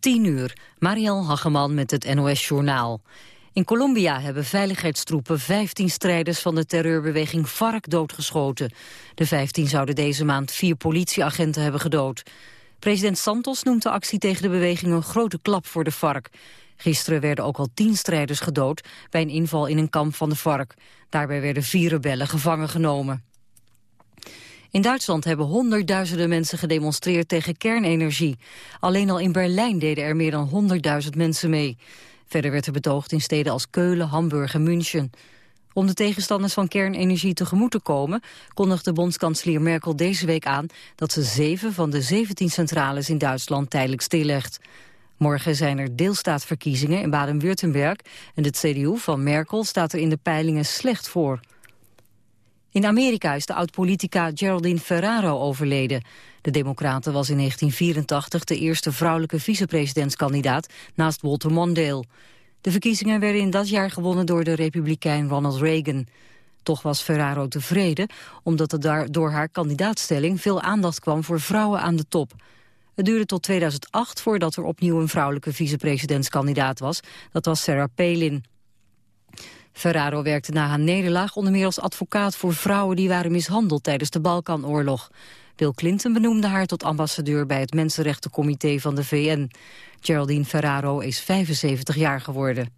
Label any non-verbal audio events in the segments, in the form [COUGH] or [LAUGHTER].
10 uur, Marielle Hageman met het NOS Journaal. In Colombia hebben veiligheidstroepen 15 strijders van de terreurbeweging FARC doodgeschoten. De 15 zouden deze maand vier politieagenten hebben gedood. President Santos noemt de actie tegen de beweging een grote klap voor de FARC. Gisteren werden ook al tien strijders gedood bij een inval in een kamp van de FARC. Daarbij werden vier rebellen gevangen genomen. In Duitsland hebben honderdduizenden mensen gedemonstreerd tegen kernenergie. Alleen al in Berlijn deden er meer dan 100.000 mensen mee. Verder werd er betoogd in steden als Keulen, Hamburg en München. Om de tegenstanders van kernenergie tegemoet te komen... kondigde bondskanselier Merkel deze week aan... dat ze zeven van de 17 centrales in Duitsland tijdelijk stillegt. Morgen zijn er deelstaatverkiezingen in Baden-Württemberg... en de CDU van Merkel staat er in de peilingen slecht voor. In Amerika is de oud-politica Geraldine Ferraro overleden. De Democraten was in 1984 de eerste vrouwelijke vicepresidentskandidaat naast Walter Mondale. De verkiezingen werden in dat jaar gewonnen door de republikein Ronald Reagan. Toch was Ferraro tevreden, omdat er door haar kandidaatstelling veel aandacht kwam voor vrouwen aan de top. Het duurde tot 2008 voordat er opnieuw een vrouwelijke vicepresidentskandidaat was. Dat was Sarah Palin. Ferraro werkte na haar nederlaag onder meer als advocaat voor vrouwen die waren mishandeld tijdens de Balkanoorlog. Bill Clinton benoemde haar tot ambassadeur bij het Mensenrechtencomité van de VN. Geraldine Ferraro is 75 jaar geworden.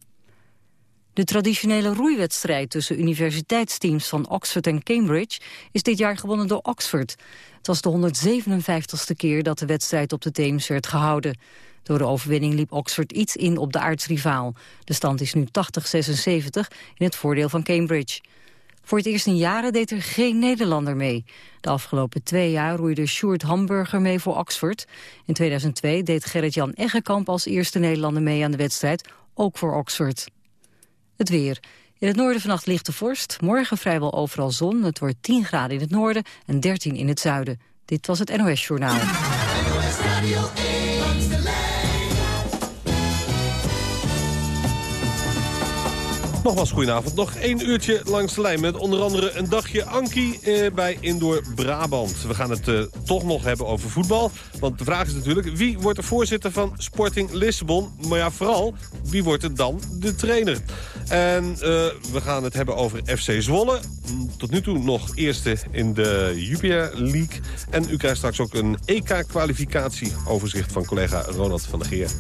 De traditionele roeiwedstrijd tussen universiteitsteams van Oxford en Cambridge is dit jaar gewonnen door Oxford. Het was de 157ste keer dat de wedstrijd op de Theems werd gehouden. Door de overwinning liep Oxford iets in op de aardsrivaal. De stand is nu 80-76 in het voordeel van Cambridge. Voor het eerst in jaren deed er geen Nederlander mee. De afgelopen twee jaar roeide Sjoerd Hamburger mee voor Oxford. In 2002 deed Gerrit-Jan Eggekamp als eerste Nederlander mee aan de wedstrijd, ook voor Oxford. Het weer. In het noorden vannacht lichte vorst. Morgen vrijwel overal zon. Het wordt 10 graden in het noorden en 13 in het zuiden. Dit was het NOS Journaal. Nogmaals, goedenavond. Nog één uurtje langs de lijn met onder andere een dagje Anki eh, bij Indoor Brabant. We gaan het eh, toch nog hebben over voetbal. Want de vraag is natuurlijk, wie wordt de voorzitter van Sporting Lissabon? Maar ja, vooral, wie wordt er dan de trainer? En uh, we gaan het hebben over FC Zwolle. Tot nu toe nog eerste in de Jupiler League. En u krijgt straks ook een EK-kwalificatie overzicht van collega Ronald van der Geer.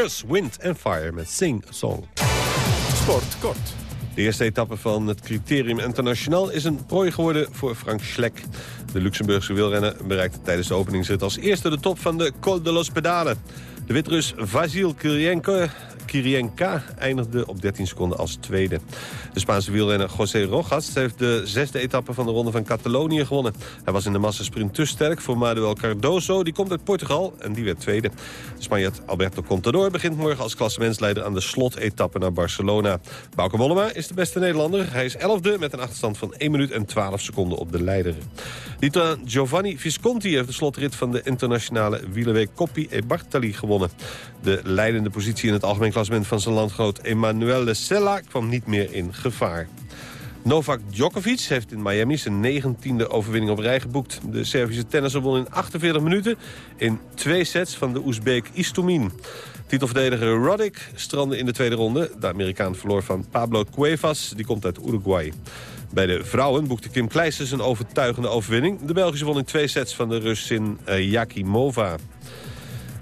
Earth, Wind and Fire met Sing a Song. Sport kort. De eerste etappe van het Criterium Internationaal is een prooi geworden voor Frank Schleck. De Luxemburgse wielrenner bereikte tijdens de openingsrit als eerste de top van de Col de los Pedales. De Witrus Vasil Kirienko Kirienka eindigde op 13 seconden als tweede. De Spaanse wielrenner José Rojas heeft de zesde etappe van de Ronde van Catalonië gewonnen. Hij was in de massasprint te sterk voor Manuel Cardoso. Die komt uit Portugal en die werd tweede. De Spanjaard Alberto Contador begint morgen als klassementsleider aan de slotetappe naar Barcelona. Bauke Mollema is de beste Nederlander. Hij is elfde met een achterstand van 1 minuut en 12 seconden op de leider. Dietra Giovanni Visconti heeft de slotrit van de internationale wielerweek Coppi e Bartali gewonnen. De leidende positie in het algemeen klassement van zijn landgenoot Emanuele Sella kwam niet meer in gevaar. Novak Djokovic heeft in Miami zijn negentiende overwinning op rij geboekt. De Servische tennisser won in 48 minuten in twee sets van de Oezbeek Istomin. Titelverdediger Roddick strandde in de tweede ronde. De Amerikaan verloor van Pablo Cuevas, die komt uit Uruguay. Bij de vrouwen boekte Kim Kleisters een overtuigende overwinning. De Belgische won in twee sets van de Russin uh, Yakimova.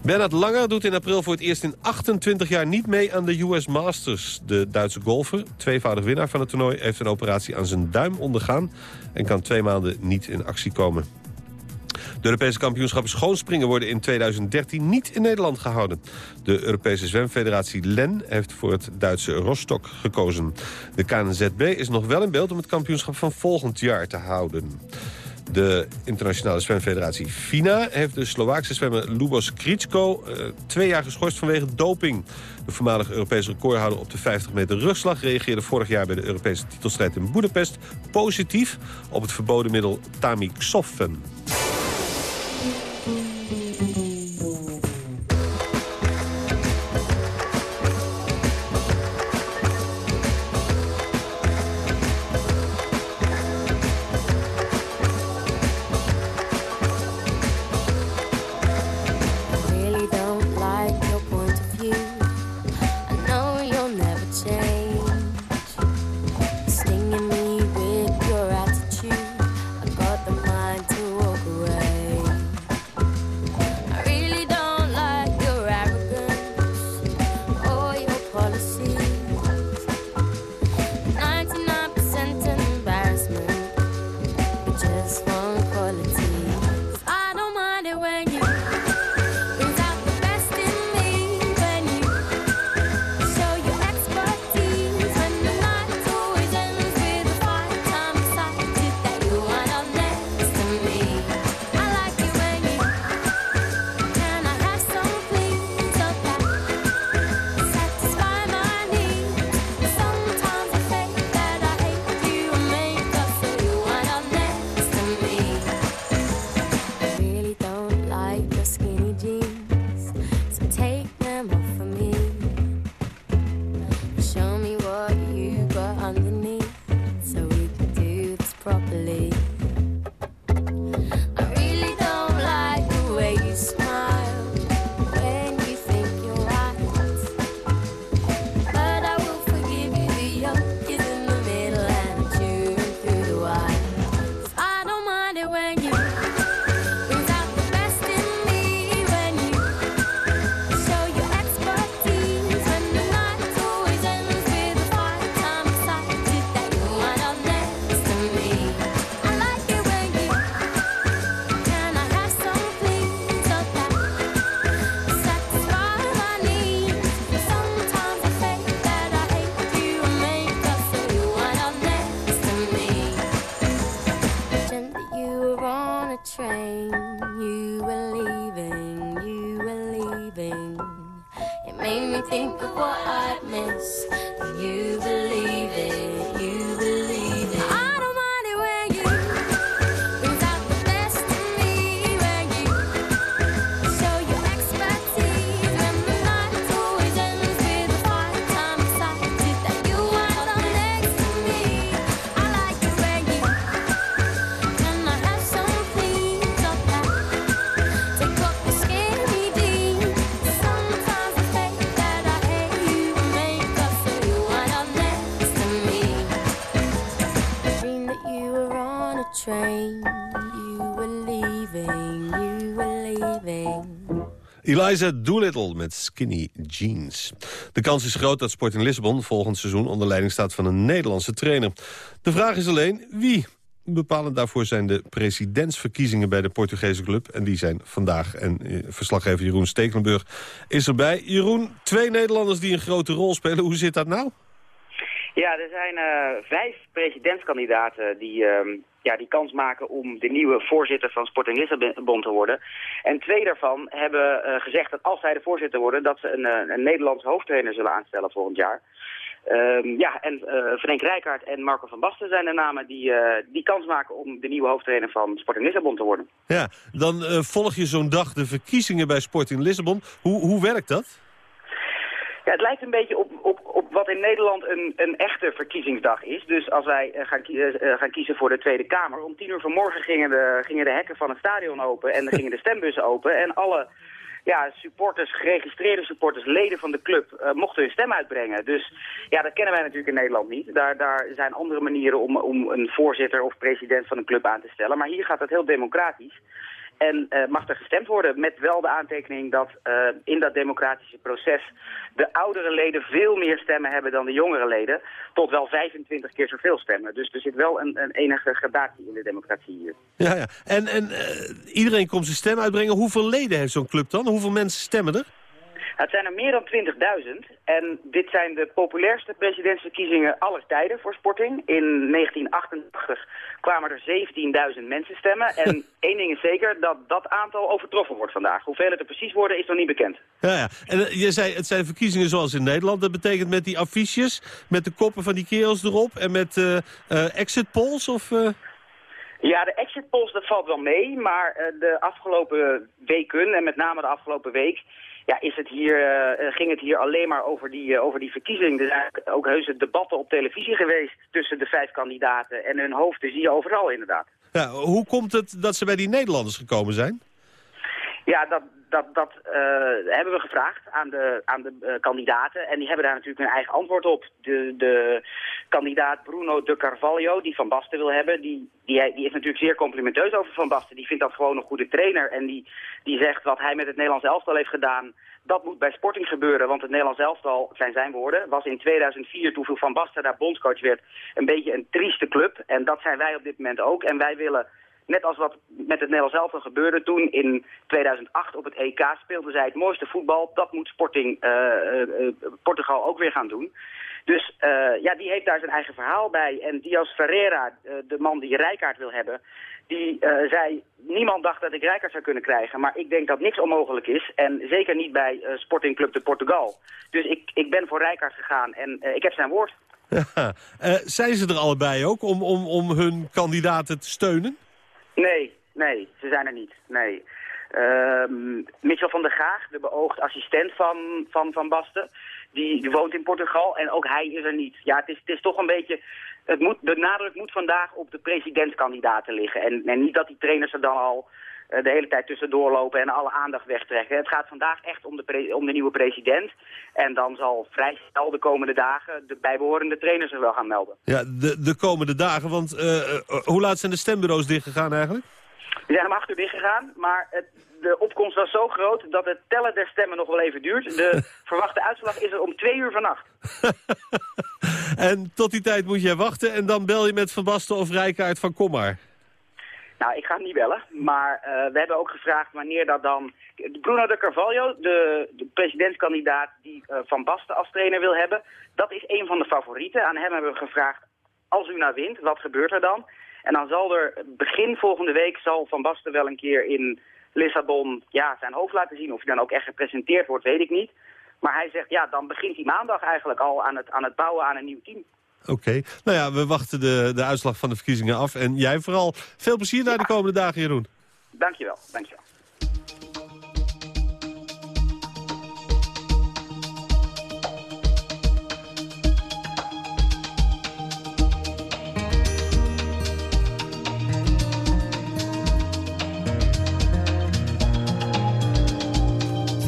Bernard Langer doet in april voor het eerst in 28 jaar niet mee aan de US Masters. De Duitse golfer, tweevoudig winnaar van het toernooi... heeft een operatie aan zijn duim ondergaan... en kan twee maanden niet in actie komen. De Europese kampioenschappen schoonspringen worden in 2013 niet in Nederland gehouden. De Europese zwemfederatie LEN heeft voor het Duitse Rostock gekozen. De KNZB is nog wel in beeld om het kampioenschap van volgend jaar te houden. De internationale zwemfederatie FINA heeft de Slovaakse zwemmer Lubos Kritsko uh, twee jaar geschorst vanwege doping. De voormalige Europese recordhouder op de 50 meter rugslag reageerde vorig jaar bij de Europese titelstrijd in Boedapest positief op het verboden middel Tamixofen. Eliza Doolittle met Skinny Jeans. De kans is groot dat Sporting Lissabon volgend seizoen onder leiding staat van een Nederlandse trainer. De vraag is alleen wie. Bepalend daarvoor zijn de presidentsverkiezingen bij de Portugese club. En die zijn vandaag. En eh, verslaggever Jeroen Stekelenburg is erbij. Jeroen, twee Nederlanders die een grote rol spelen. Hoe zit dat nou? Ja, er zijn uh, vijf presidentskandidaten die, uh, ja, die kans maken om de nieuwe voorzitter van Sporting Lissabon te worden. En twee daarvan hebben uh, gezegd dat als zij de voorzitter worden, dat ze een, uh, een Nederlandse hoofdtrainer zullen aanstellen volgend jaar. Um, ja, en uh, Frank Rijkaard en Marco van Basten zijn de namen die, die kans maken om de nieuwe hoofdtrainer van Sporting Lissabon te worden. Ja, dan volg je zo'n dag de verkiezingen bij Sporting Lissabon. Hoe, hoe werkt dat? Ja, het lijkt een beetje op, op, op wat in Nederland een, een echte verkiezingsdag is. Dus als wij uh, gaan, uh, gaan kiezen voor de Tweede Kamer... om tien uur vanmorgen gingen de, gingen de hekken van het stadion open... en dan gingen de stembussen open en alle ja, supporters, geregistreerde supporters, leden van de club, mochten hun stem uitbrengen. Dus ja, dat kennen wij natuurlijk in Nederland niet. Daar, daar zijn andere manieren om, om een voorzitter of president van een club aan te stellen. Maar hier gaat het heel democratisch. En uh, mag er gestemd worden met wel de aantekening dat uh, in dat democratische proces de oudere leden veel meer stemmen hebben dan de jongere leden. Tot wel 25 keer zoveel stemmen. Dus er zit wel een, een enige gradatie in de democratie hier. Ja, ja. En, en uh, iedereen komt zijn stem uitbrengen. Hoeveel leden heeft zo'n club dan? Hoeveel mensen stemmen er? Het zijn er meer dan 20.000 en dit zijn de populairste presidentsverkiezingen aller tijden voor Sporting. In 1988 kwamen er 17.000 mensen stemmen en [LAUGHS] één ding is zeker, dat dat aantal overtroffen wordt vandaag. Hoeveel het er precies worden is nog niet bekend. Ja, ja. En uh, je zei, het zijn verkiezingen zoals in Nederland. Dat betekent met die affiches, met de koppen van die kerels erop en met uh, uh, exit polls of... Ja, de exit polls, dat valt wel mee, maar de afgelopen weken en met name de afgelopen week ja, is het hier, uh, ging het hier alleen maar over die, uh, over die verkiezing. Er zijn ook heuse debatten op televisie geweest tussen de vijf kandidaten. En hun hoofden zie je overal inderdaad. Ja, hoe komt het dat ze bij die Nederlanders gekomen zijn? Ja, dat, dat, dat uh, hebben we gevraagd aan de, aan de kandidaten. En die hebben daar natuurlijk hun eigen antwoord op. De, de kandidaat Bruno de Carvalho, die Van Basten wil hebben... Die, die, die is natuurlijk zeer complimenteus over Van Basten. Die vindt dat gewoon een goede trainer. En die, die zegt wat hij met het Nederlands elftal heeft gedaan... dat moet bij Sporting gebeuren. Want het Nederlands elftal, zijn zijn woorden... was in 2004, toen Van Basten daar bondscoach werd... een beetje een trieste club. En dat zijn wij op dit moment ook. En wij willen net als wat met het Nederlands elftal gebeurde toen in 2008 op het EK speelde zij het mooiste voetbal. Dat moet Sporting uh, uh, Portugal ook weer gaan doen. Dus ja, die heeft daar zijn eigen verhaal bij. En Diaz Ferreira, de man die Rijkaard wil hebben, die zei... niemand dacht dat ik Rijkaard zou kunnen krijgen. Maar ik denk dat niks onmogelijk is. En zeker niet bij Sporting Club de Portugal. Dus ik, ik ben voor Rijkaard gegaan en ik heb zijn woord. [LAUGHS] Zijn ze er allebei ook om, om, om hun kandidaten te steunen? Nee, nee, ze zijn er niet. Nee. Uh, Mitchell van der Gaag, de beoogd assistent van Van, van Basten, die, die woont in Portugal en ook hij is er niet. Ja, het is, het is toch een beetje... Het moet, de nadruk moet vandaag op de presidentskandidaten liggen. En, en niet dat die trainers er dan al de hele tijd tussendoor lopen en alle aandacht wegtrekken. Het gaat vandaag echt om de, om de nieuwe president. En dan zal vrij snel de komende dagen de bijbehorende trainers er wel gaan melden. Ja, de, de komende dagen, want uh, uh, hoe laat zijn de stembureaus dichtgegaan eigenlijk? Die zijn om acht uur dichtgegaan, maar het, de opkomst was zo groot dat het tellen der stemmen nog wel even duurt. De [LAUGHS] verwachte uitslag is er om twee uur vannacht. [LAUGHS] en tot die tijd moet jij wachten en dan bel je met Van Basten of Rijkaard van kom maar. Nou, ik ga hem niet bellen, maar uh, we hebben ook gevraagd wanneer dat dan... Bruno de Carvalho, de, de presidentskandidaat die uh, Van Basten als trainer wil hebben... dat is een van de favorieten. Aan hem hebben we gevraagd, als u nou wint, wat gebeurt er dan? En dan zal er begin volgende week zal Van Basten wel een keer in Lissabon ja, zijn hoofd laten zien. Of hij dan ook echt gepresenteerd wordt, weet ik niet. Maar hij zegt, ja, dan begint hij maandag eigenlijk al aan het, aan het bouwen aan een nieuw team. Oké. Okay. Nou ja, we wachten de, de uitslag van de verkiezingen af. En jij vooral veel plezier naar ja. de komende dagen, Jeroen. Dankjewel, dankjewel.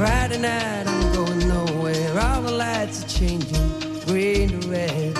Friday night, I'm going nowhere. All the lights are changing, green to red.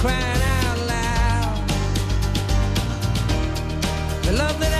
Crying out loud. The love that I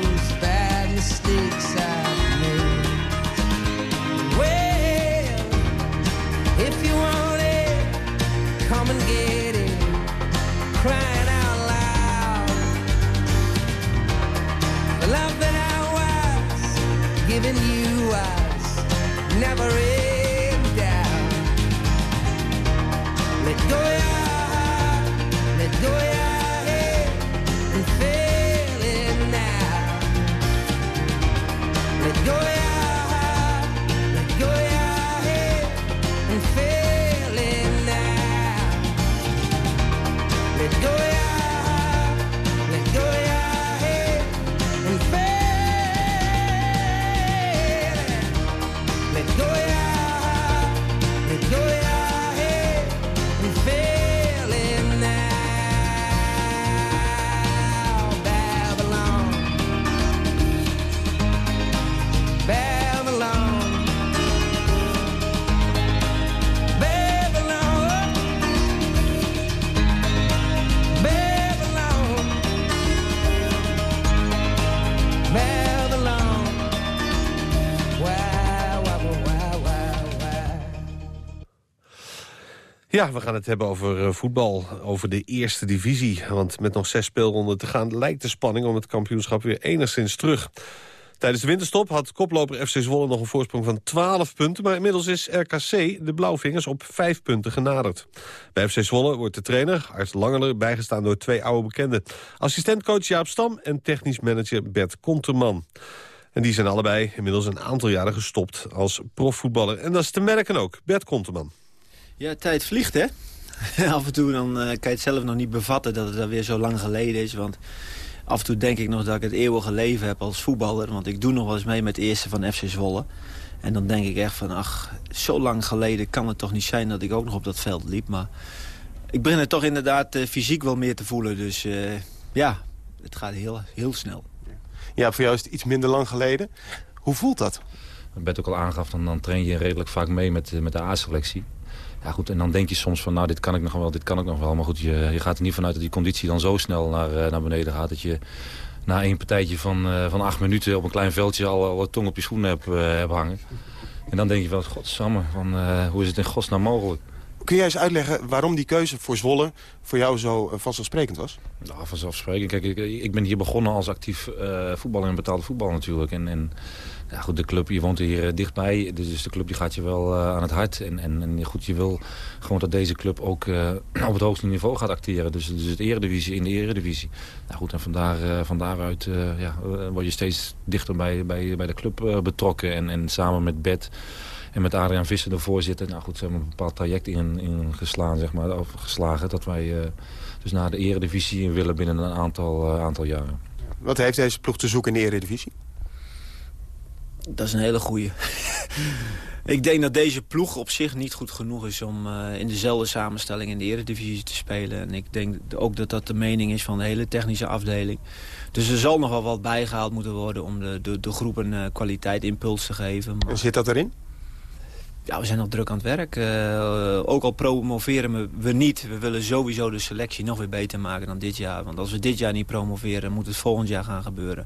Ja, we gaan het hebben over eh, voetbal, over de eerste divisie. Want met nog zes speelronden te gaan lijkt de spanning om het kampioenschap weer enigszins terug. Tijdens de winterstop had koploper FC Zwolle nog een voorsprong van 12 punten... maar inmiddels is RKC de Blauwvingers op 5 punten genaderd. Bij FC Zwolle wordt de trainer, Art Langeler, bijgestaan door twee oude bekenden. Assistentcoach Jaap Stam en technisch manager Bert Konterman. En die zijn allebei inmiddels een aantal jaren gestopt als profvoetballer. En dat is te merken ook, Bert Konterman. Ja, tijd vliegt, hè? [LAUGHS] af en toe dan, eh, kan je het zelf nog niet bevatten dat het alweer zo lang geleden is. Want af en toe denk ik nog dat ik het eeuwige leven heb als voetballer. Want ik doe nog wel eens mee met de eerste van FC Zwolle. En dan denk ik echt van, ach, zo lang geleden kan het toch niet zijn dat ik ook nog op dat veld liep. Maar ik begin het toch inderdaad eh, fysiek wel meer te voelen. Dus eh, ja, het gaat heel, heel snel. Ja, voor jou is het iets minder lang geleden. Hoe voelt dat? Wat Bert ook al aangaf, dan, dan train je redelijk vaak mee met, met de A-selectie. Ja goed, en dan denk je soms van, nou dit kan ik nog wel, dit kan ik nog wel. Maar goed, je, je gaat er niet vanuit dat die conditie dan zo snel naar, eh, naar beneden gaat... dat je na één partijtje van, eh, van acht minuten op een klein veldje al, al tong op je schoenen hebt, eh, hebt hangen. En dan denk je wel, godsamme, van, eh, hoe is het in godsnaam mogelijk? Kun jij eens uitleggen waarom die keuze voor Zwolle voor jou zo vanzelfsprekend was? Nou, vanzelfsprekend. Kijk, ik, ik ben hier begonnen als actief voetballer en betaalde voetbal natuurlijk. En, en goed, de club, je woont hier eh, dichtbij, dus de club die gaat je wel eh, aan het hart. En, en, en goed, je wil gewoon dat deze club ook eh, [CLEARS THROAT] op het hoogste niveau gaat acteren. Dus, dus het eredivisie in de eredivisie. Nou goed, en vandaar, van daaruit ja, word je steeds dichter bij, bij, de club betrokken. En, en samen met Bert en met Adriaan Visser, de voorzitter, nou goed, ze hebben een bepaald traject in, in geslaan, zeg maar, of geslagen. Dat wij dus naar de eredivisie willen binnen een aantal, aantal jaren. Wat heeft deze ploeg te zoeken in de Eredivisie? Dat is een hele goeie. [LAUGHS] ik denk dat deze ploeg op zich niet goed genoeg is om eh, in dezelfde samenstelling in de eredivisie te spelen. En ik denk ook dat dat de mening is van de hele technische afdeling. Dus er zal nog wel wat bijgehaald moeten worden om de, de, de groep een eh, kwaliteit impuls te geven. Maar- En zit dat erin? ja, we zijn nog druk aan het werk. Eh, ook al promoveren we- we niet. We willen sowieso de selectie nog weer beter maken dan dit jaar. Want als we dit jaar niet promoveren, moet het volgend jaar gaan gebeuren.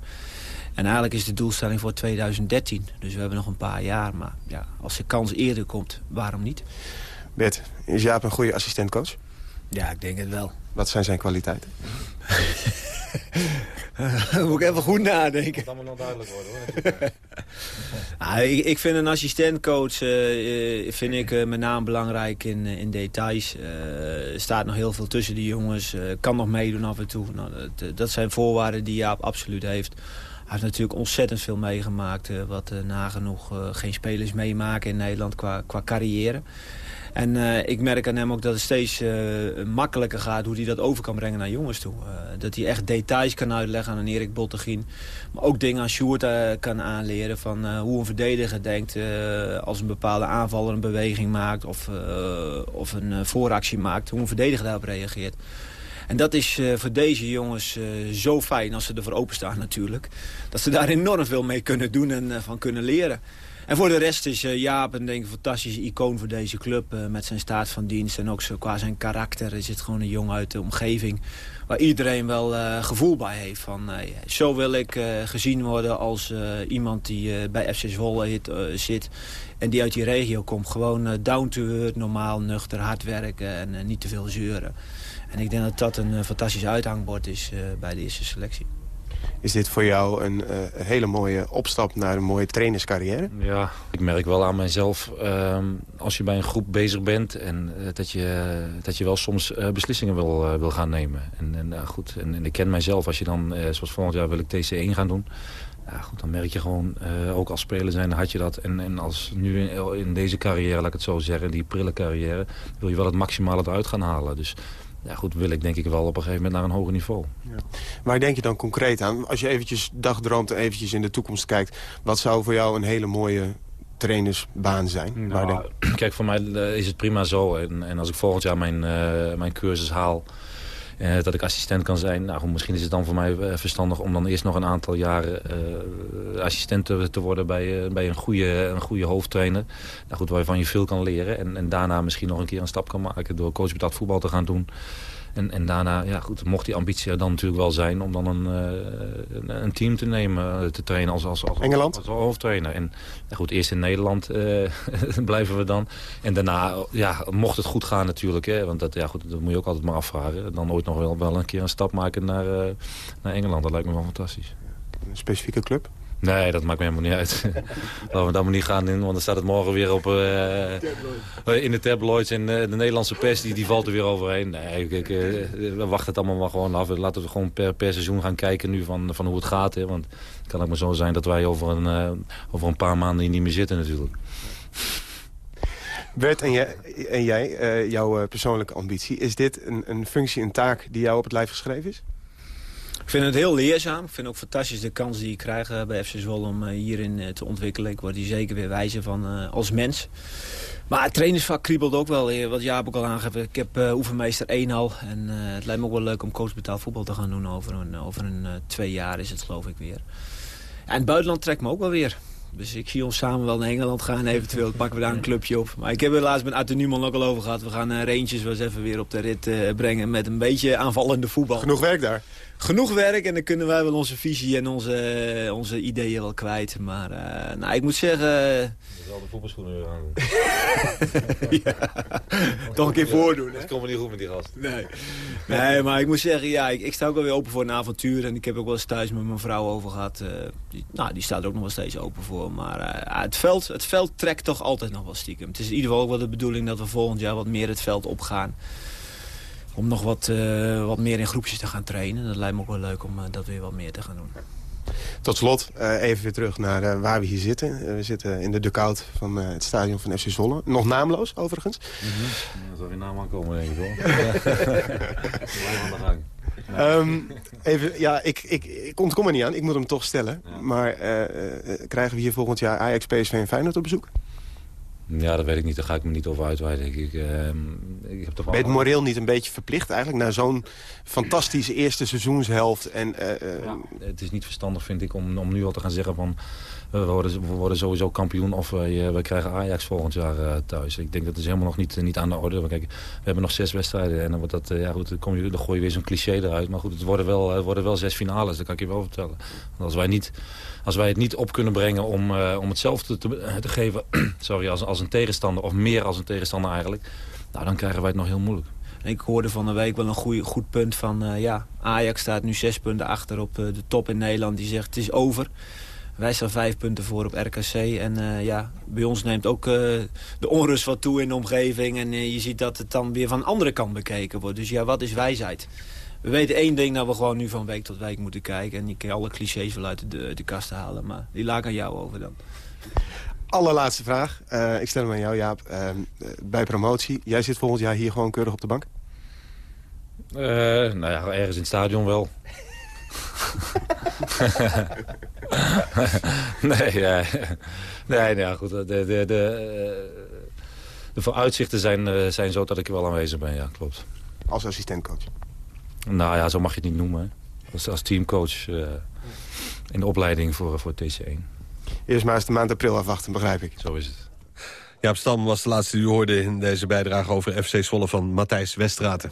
En eigenlijk is de doelstelling voor 2013. Dus we hebben nog een paar jaar. Maar ja, als de kans eerder komt, waarom niet? Bert, is Jaap een goede assistentcoach? Ja, ik denk het wel. Wat zijn zijn kwaliteiten? [LAUGHS] moet ik even goed nadenken. Dat moet nog duidelijk worden hoor. Nou, [LAUGHS] ik, ik vind een assistentcoach eh, eh, vind ik, eh, met name belangrijk in, in details. Eh, er staat nog heel veel tussen die jongens. eh, kan nog meedoen af en toe. Nou, dat, dat zijn voorwaarden die Jaap absoluut heeft. Hij heeft natuurlijk ontzettend veel meegemaakt. eh, wat eh, nagenoeg eh, geen spelers meemaken in Nederland qua, qua carrière. En ik merk aan hem ook dat het steeds makkelijker gaat hoe hij dat over kan brengen naar jongens toe. Dat hij echt details kan uitleggen aan een Erik Bottegien. Maar ook dingen aan Sjoerd kan aanleren van hoe een verdediger denkt als een bepaalde aanvaller een beweging maakt of, of een vooractie maakt. Hoe een verdediger daarop reageert. En dat is eh, voor deze jongens eh, zo fijn als ze ervoor openstaan natuurlijk. Dat ze daar enorm veel mee kunnen doen en eh, van kunnen leren. En voor de rest is Jaap een, denk fantastische icoon voor deze club. met zijn staat van dienst en ook zo, qua zijn karakter is het gewoon een jongen uit de omgeving. Waar iedereen wel eh, gevoel bij heeft. Van, eh, zo wil ik eh, gezien worden als iemand die bij FC Zwolle zit. En die uit die regio komt. Gewoon down to earth, normaal, nuchter, hard werken en niet te veel zeuren. En ik denk dat dat een fantastisch uithangbord is bij de eerste selectie. Is dit voor jou een eh, hele mooie opstap naar een mooie trainerscarrière? Ja, ik merk wel aan mijzelf, ehm, als je bij een groep bezig bent... en eh, dat, je, dat je wel soms eh, beslissingen wil, wil gaan nemen. En, en, nou goed, en, ik ken mijzelf, als je dan, zoals volgend jaar wil ik TC1 gaan doen... Ja, goed, dan merk je gewoon, ook als speler zijn, had je dat. En, en als nu in, in deze carrière, laat ik het zo zeggen, die prille carrière... wil je wel het maximale eruit gaan halen. Dus ja, goed, wil ik denk ik wel op een gegeven moment naar een hoger niveau. Waar denk je dan concreet aan? Als je eventjes dagdroomt en eventjes in de toekomst kijkt... wat zou voor jou een hele mooie trainersbaan zijn? Waar denk- Nou, [CLEARS THROAT] kijk, voor mij eh, is het prima zo. En, en als ik volgend jaar mijn, eh, mijn cursus haal... eh, dat ik assistent kan zijn. Nou, misschien is het dan voor mij eh, verstandig om dan eerst nog een aantal jaren eh, assistent te, worden bij, bij een, goede, een goede hoofdtrainer. Nou goed, waarvan je veel kan leren. En, en daarna misschien nog een keer een stap kan maken door coach betaald voetbal te gaan doen. En, en daarna, ja goed, mocht die ambitie er dan natuurlijk wel zijn om dan een, eh, een, een team te nemen, eh, te trainen als, als, als, Engeland? als hoofdtrainer. En ja, goed, eerst in Nederland eh, [LAUGHS] blijven we dan. En daarna, ja, mocht het goed gaan natuurlijk, hè, want dat, ja, goed, dat moet je ook altijd maar afvragen. Dan ooit nog wel, wel een keer een stap maken naar, naar Engeland. Dat lijkt me wel fantastisch. Een specifieke club? Nee, dat maakt me helemaal niet uit. [LAUGHS] Laten we daar maar niet gaan in, want dan staat het morgen weer op, eh, in de tabloids. En eh, de Nederlandse pers die, die valt er weer overheen. Nee, we wachten het allemaal maar gewoon af. Laten we gewoon per, per seizoen gaan kijken nu van, van hoe het gaat. Hè. Want het kan ook maar zo zijn dat wij over een, over een paar maanden hier niet meer zitten natuurlijk. Bert en jij, en jij jouw persoonlijke ambitie... is dit een, een functie, een taak die jou op het lijf geschreven is? Ik vind het heel leerzaam. Ik vind ook fantastisch de kans die ik krijg eh, bij FC Zwolle om eh, hierin eh, te ontwikkelen. Ik word hier zeker weer wijzer van als mens. Maar het trainersvak kriebelt ook wel, wat Jaap ook al aangeeft. Ik heb eh, oefenmeester 1 al. En het lijkt me ook wel leuk om coachbetaald voetbal te gaan doen. Over een, over een twee jaar is het geloof ik weer. En het buitenland trekt me ook wel weer. Dus ik zie ons samen wel naar Engeland gaan. [LAUGHS] Eventueel pakken we daar een clubje op. Maar ik heb er laatst met Arthur Newman ook al over gehad. We gaan uh, Rangers wel eens even weer op de rit brengen met een beetje aanvallende voetbal. Genoeg werk daar? Genoeg werk en dan kunnen wij wel onze visie en onze, onze ideeën wel kwijt. Maar uh, nou, ik moet zeggen... Zal de voetbalschoenen weer aan doen. [LAUGHS] ja, toch een keer voordoen. Dat komt niet goed met die gast. Nee. nee, maar ik moet zeggen, ja, ik, ik sta ook wel weer open voor een avontuur. En ik heb ook wel eens thuis met mijn vrouw over gehad. Uh, die, nou, die staat er ook nog wel steeds open voor. Maar uh, het, veld, het veld trekt toch altijd nog wel stiekem. Het is in ieder geval ook wel de bedoeling dat we volgend jaar wat meer het veld opgaan. Om nog wat, uh, wat meer in groepjes te gaan trainen. Dat lijkt me ook wel leuk om uh, dat weer wat meer te gaan doen. Tot slot, uh, even weer terug naar uh, waar we hier zitten. we zitten in de dugout van uh, het stadion van FC Zwolle. Nog naamloos, overigens. Mm -hmm. Er zal weer naam aankomen, denk ik, hoor. Aan de gang. Ehm, even, ja, ik, ik, ik ontkom er niet aan. Ik moet hem toch stellen. Maar eh, eh, krijgen we hier volgend jaar Ajax, PSV en Feyenoord op bezoek? Ja, dat weet ik niet. Daar ga ik me niet over uitweiden. Ik, ik, ehm, ik heb toch. Ben je het moreel niet een beetje verplicht eigenlijk... na zo'n fantastische eerste seizoenshelft? En, eh, eh, Ja, het is niet verstandig, vind ik, om, om nu al te gaan zeggen van... eh, we worden, worden sowieso kampioen of we, we krijgen Ajax volgend jaar eh, thuis. Ik denk dat is helemaal nog niet, niet aan de orde. We hebben nog zes wedstrijden en dan, wordt dat, eh, ja, dan, kom je, dan gooi je weer zo'n cliché eruit. Maar goed, het worden wel, worden wel zes finales, dat kan ik je wel vertellen. Want als wij, niet, als wij het niet op kunnen brengen om, eh, om hetzelfde te, te geven [CLEARS THROAT] sorry, als, als een tegenstander... of meer als een tegenstander eigenlijk... Nou, dan krijgen wij het nog heel moeilijk. Ik hoorde van de week wel een goed punt van... eh, ja, Ajax staat nu zes punten achter op eh, de top in Nederland. Die zegt het is over. Wij staan vijf punten voor op RKC. En eh, ja, bij ons neemt ook eh, de onrust wat toe in de omgeving. En eh, je ziet dat het dan weer van de andere kant bekeken wordt. Dus ja, wat is wijsheid? We weten één ding dat we gewoon nu van week tot week moeten kijken. En je kan alle clichés wel uit de, de kast halen. Maar die laat ik aan jou over dan. allerlaatste vraag. Eh, ik stel hem aan jou, Jaap. Ehm, eh, bij promotie, jij zit volgend jaar hier gewoon keurig op de bank? Eh, nou ja, ergens in het stadion wel. [LAUGHS] nee, ja. nee, nou ja, goed. De, de, de, de vooruitzichten zijn, eh, zijn zo dat ik er wel aanwezig ben, ja, klopt. Als assistentcoach. Nou ja, zo mag je het niet noemen. Hè. Als, als teamcoach eh, in de opleiding voor, voor TC1. Eerst maar eens de maand april afwachten, begrijp ik. Zo is het. Jaap Stam was de laatste die u hoorde in deze bijdrage over FC Zwolle van Matthijs Westraten.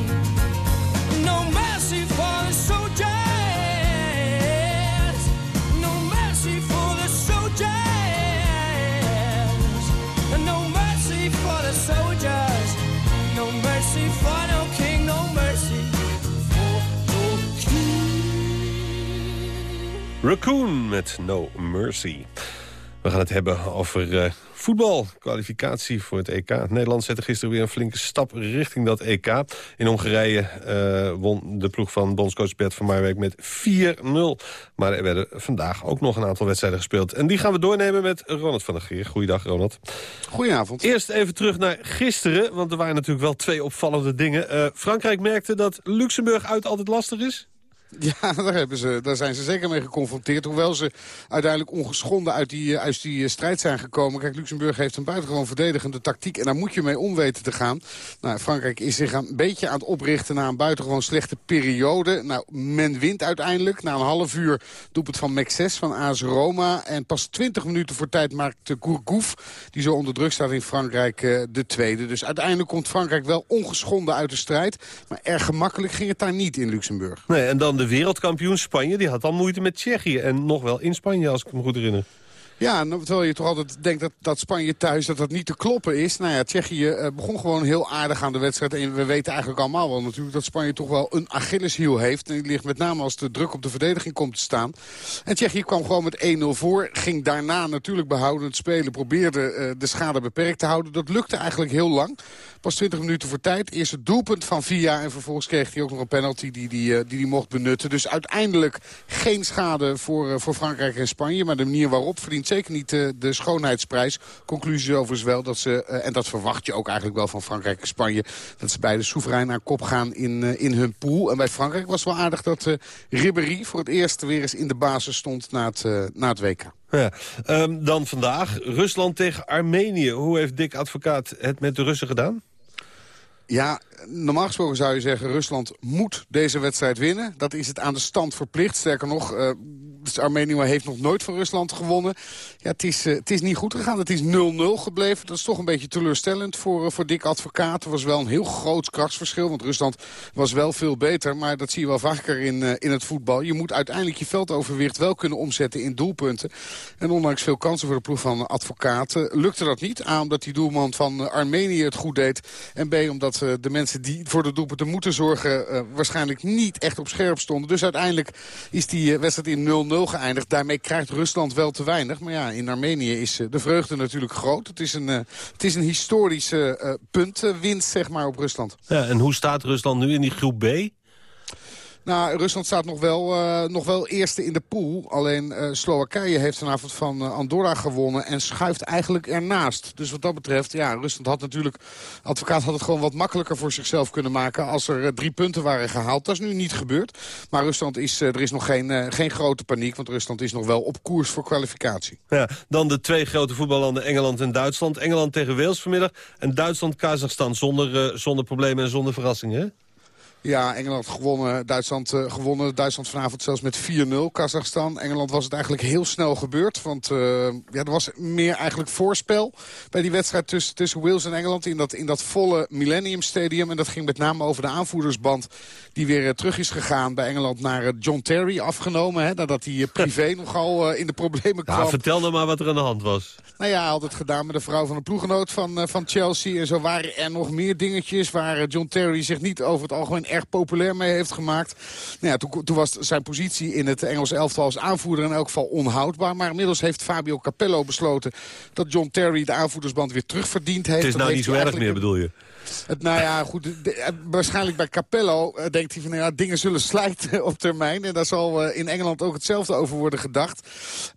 Raccoon met No Mercy. We gaan het hebben over eh, voetbal, kwalificatie voor het EK. Nederland zette gisteren weer een flinke stap richting dat EK. In Hongarije eh, won de ploeg van bondscoach Bert van Marwijk met 4-0. Maar er werden vandaag ook nog een aantal wedstrijden gespeeld. En die gaan we doornemen met Ronald van der Geer. Goeiedag, Ronald. Goedenavond. Eerst even terug naar gisteren, want er waren natuurlijk wel twee opvallende dingen. Eh, Frankrijk merkte dat Luxemburg uit altijd lastig is. [LAUGHS] Ja, daar, hebben ze, daar zijn ze zeker mee geconfronteerd. Hoewel ze uiteindelijk ongeschonden uit die, uit die strijd zijn gekomen. Kijk, Luxemburg heeft een buitengewoon verdedigende tactiek. En daar moet je mee om weten te gaan. Nou, Frankrijk is zich een beetje aan het oprichten na een buitengewoon slechte periode. Nou, men wint uiteindelijk. Na een half uur doet het van Mexes van AS Roma. En pas 20 minuten voor tijd maakt Gourgouf, die zo onder druk staat in Frankrijk, eh, de tweede. Dus uiteindelijk komt Frankrijk wel ongeschonden uit de strijd. Maar erg gemakkelijk ging het daar niet in Luxemburg. Nee, en dan de wereldkampioen Spanje. Die had dan moeite met Tsjechië. En nog wel in Spanje, als ik me goed herinner. Ja, terwijl je toch altijd denkt dat, dat Spanje thuis dat dat niet te kloppen is. Nou ja, Tsjechië uh, begon gewoon heel aardig aan de wedstrijd. En we weten eigenlijk allemaal wel natuurlijk dat Spanje toch wel een Achilleshiel heeft. En die ligt met name als de druk op de verdediging komt te staan. En Tsjechië kwam gewoon met 1-0 voor. Ging daarna natuurlijk behoudend spelen. Probeerde uh, de schade beperkt te houden. Dat lukte eigenlijk heel lang. Pas 20 minuten voor tijd. Eerst het doelpunt van Via. En vervolgens kreeg hij ook nog een penalty die, die, uh, die hij mocht benutten. Dus uiteindelijk geen schade voor, voor Frankrijk en Spanje. Maar de manier waarop verdient zeker niet uh, de schoonheidsprijs. Conclusie overigens wel dat ze, en dat verwacht je ook eigenlijk wel van Frankrijk en Spanje... dat ze beide soeverein naar kop gaan in, in hun pool. En bij Frankrijk was wel aardig dat uh, voor het eerst weer eens in de basis stond na het, uh, na het WK. Ja, um, dan vandaag Rusland tegen Armenië. Hoe heeft Dick Advocaat het met de Russen gedaan? Ja, normaal gesproken zou je zeggen... Rusland moet deze wedstrijd winnen. Dat is het aan de stand verplicht. Sterker nog, uh, Armenië heeft nog nooit van Rusland gewonnen. Ja, het is, uh, het is niet goed gegaan. Het is 0-0 gebleven. Dat is toch een beetje teleurstellend voor, uh, voor Dick Advocaat. Er was wel een heel groot krachtsverschil. Want Rusland was wel veel beter. Maar dat zie je wel vaker in, in het voetbal. Je moet uiteindelijk je veldoverwicht wel kunnen omzetten in doelpunten. En ondanks veel kansen voor de ploeg van Advocaat... lukte dat niet. A, omdat die doelman van Armenië het goed deed. En B, omdat de mensen die voor de doelpunten moeten zorgen... waarschijnlijk niet echt op scherp stonden. Dus uiteindelijk is die wedstrijd in 0-0 geëindigd. Daarmee krijgt Rusland wel te weinig. Maar ja, in Armenië is de vreugde natuurlijk groot. Het is een, het is een historische uh, puntenwinst zeg maar, op Rusland. Ja, en hoe staat Rusland nu in die groep B? Nou, Rusland staat nog wel, uh, nog wel eerste in de pool. Alleen uh, Slowakije heeft vanavond van uh, Andorra gewonnen en schuift eigenlijk ernaast. Dus wat dat betreft, ja, Rusland had natuurlijk... Advocaat had het gewoon wat makkelijker voor zichzelf kunnen maken... als er drie punten waren gehaald. Dat is nu niet gebeurd. Maar Rusland is, er is nog geen, geen grote paniek, want Rusland is nog wel op koers voor kwalificatie. Ja, dan de twee grote voetballanden Engeland en Duitsland. Engeland tegen Wales vanmiddag en Duitsland-Kazachstan zonder, zonder problemen en zonder verrassingen. Ja, Engeland gewonnen, Duitsland uh, gewonnen. Duitsland vanavond zelfs met 4-0. Kazachstan, Engeland was het eigenlijk heel snel gebeurd. Want uh, ja, er was meer eigenlijk voorspel bij die wedstrijd tussen, tussen Wales en Engeland... In dat, in dat volle Millennium Stadium. En dat ging met name over de aanvoerdersband die weer uh, terug is gegaan bij Engeland... naar John Terry afgenomen. Hè, nadat hij privé [LAUGHS] nogal in de problemen kwam. Ja, vertel nou maar wat er aan de hand was. Nou ja, hij had het gedaan met de vrouw van een ploeggenoot van, van Chelsea. En zo waren er nog meer dingetjes waar John Terry zich niet over het algemeen erg populair mee heeft gemaakt. Nou ja, toen, toen, was zijn positie in het Engelse elftal als aanvoerder in elk geval onhoudbaar. Maar inmiddels heeft Fabio Capello besloten dat John Terry de aanvoerdersband weer terugverdiend heeft. Het is nou niet zo erg meer, bedoel je? Nou ja, goed, waarschijnlijk bij Capello uh, denkt hij van... Nou ja, dingen zullen slijten [LAUGHS] op termijn. En daar zal uh, in Engeland ook hetzelfde over worden gedacht.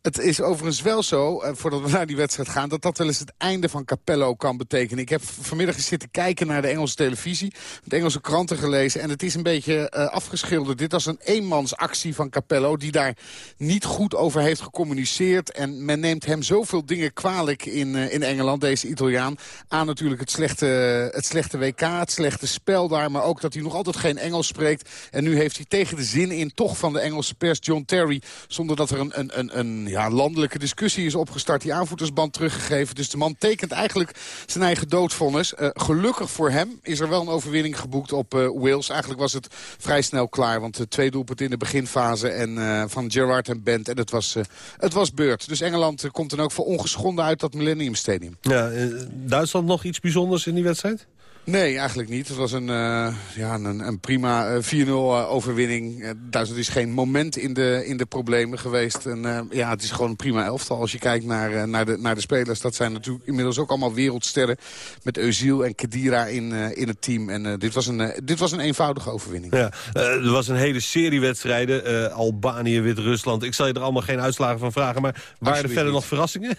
Het is overigens wel zo, uh, voordat we naar die wedstrijd gaan... dat dat wel eens het einde van Capello kan betekenen. Ik heb vanmiddag zitten kijken naar de Engelse televisie... de Engelse kranten gelezen... en het is een beetje afgeschilderd. Dit was een eenmansactie van Capello... die daar niet goed over heeft gecommuniceerd. En men neemt hem zoveel dingen kwalijk in, in Engeland, deze Italiaan. Aan natuurlijk het slechte... Het slechte WK, het slechte spel daar... maar ook dat hij nog altijd geen Engels spreekt. En nu heeft hij tegen de zin in toch van de Engelse pers John Terry... zonder dat er een, een, een, een ja, landelijke discussie is opgestart... die aanvoerdersband teruggegeven. Dus de man tekent eigenlijk zijn eigen doodvonnis. Uh, gelukkig voor hem is er wel een overwinning geboekt op uh, Wales. Eigenlijk was het vrij snel klaar, want uh, twee doelpunten in de beginfase... En, van Gerrard en Bent en het was, het was beurt. Dus Engeland komt dan ook voor ongeschonden uit dat Millennium Stadium. Ja, Duitsland nog iets bijzonders in die wedstrijd? Nee, eigenlijk niet. Het was een, uh, ja, een, een prima uh, 4-0 uh, overwinning. Duitsland is geen moment in de, in de problemen geweest. En, ja, het is gewoon een prima elftal. Als je kijkt naar, naar, de, naar de spelers, dat zijn natuurlijk inmiddels ook allemaal wereldsterren. Met Eusiel en Kedira in, in het team. En dit, was een, dit was een eenvoudige overwinning. Ja, er was een hele serie wedstrijden. Albanië, Wit-Rusland. Ik zal je er allemaal geen uitslagen van vragen. Maar waren er verder niet. nog verrassingen?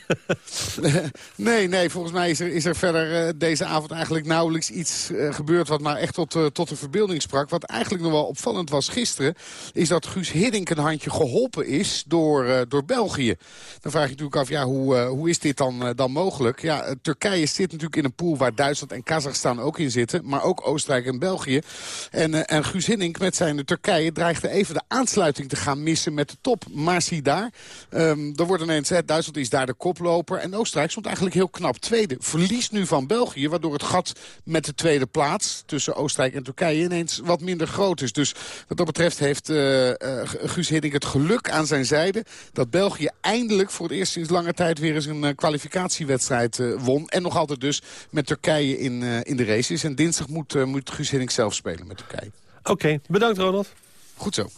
[LAUGHS] nee, nee, volgens mij is er, is er verder deze avond eigenlijk nauwelijks iets uh, wat nou echt tot, uh, tot de verbeelding sprak. Wat eigenlijk nog wel opvallend was gisteren... is dat Guus Hiddink een handje geholpen is door, uh, door België. Dan vraag je natuurlijk af, ja, hoe, hoe is dit dan, dan mogelijk? Ja, Turkije zit natuurlijk in een pool waar Duitsland en Kazachstan ook in zitten. Maar ook Oostenrijk en België. En, en Guus Hiddink met zijn Turkije dreigde even de aansluiting te gaan missen met de top. Maar zie daar, um, er wordt ineens, hè, Duitsland is daar de koploper. En Oostenrijk stond eigenlijk heel knap tweede. Verliest nu van België, waardoor het gat met de tweede plaats... tussen Oostenrijk en Turkije ineens wat minder groot is. Dus wat dat betreft heeft uh, uh, Guus Hiddink het geluk aan zijn zijde... dat België eindelijk voor het eerst sinds lange tijd weer eens een uh, kwalificatiewedstrijd won. En nog altijd dus met Turkije in, in de race is. En dinsdag moet, moet Guus Hiddink zelf spelen met Turkije. Oké, okay, bedankt Ronald. Goed zo.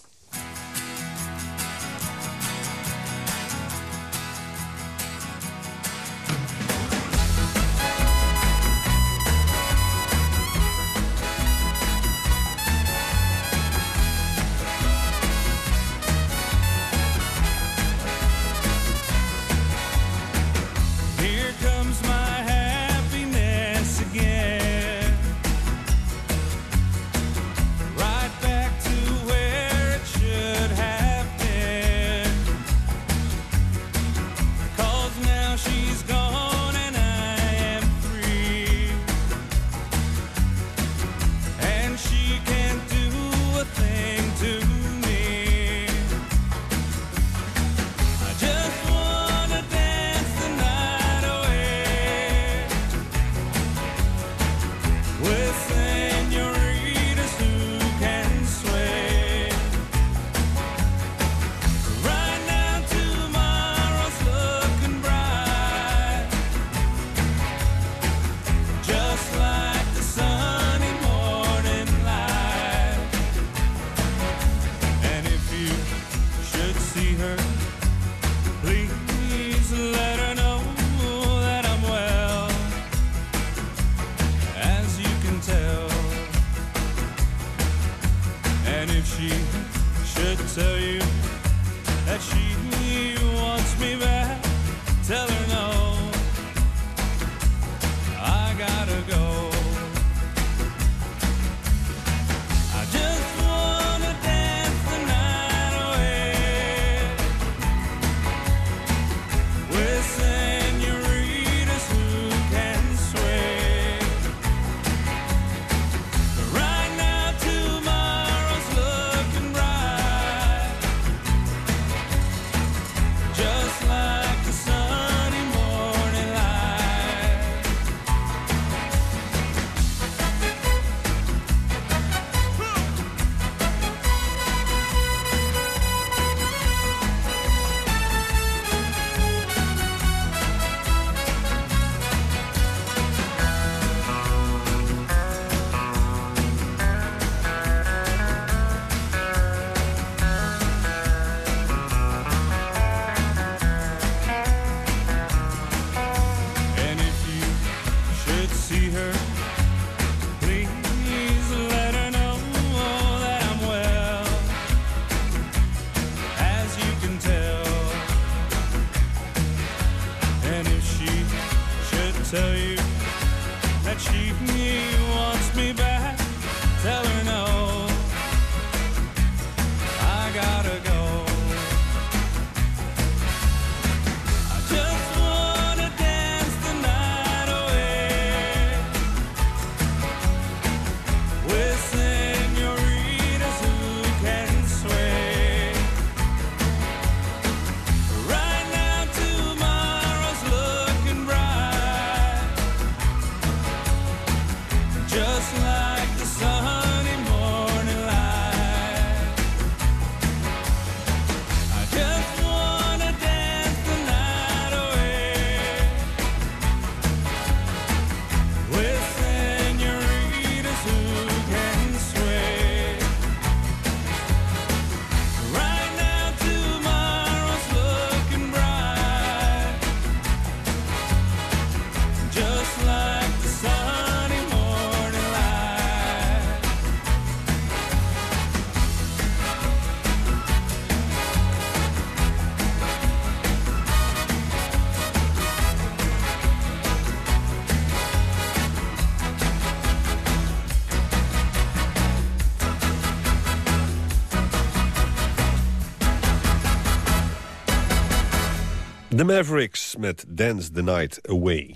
Mavericks met Dance the Night Away.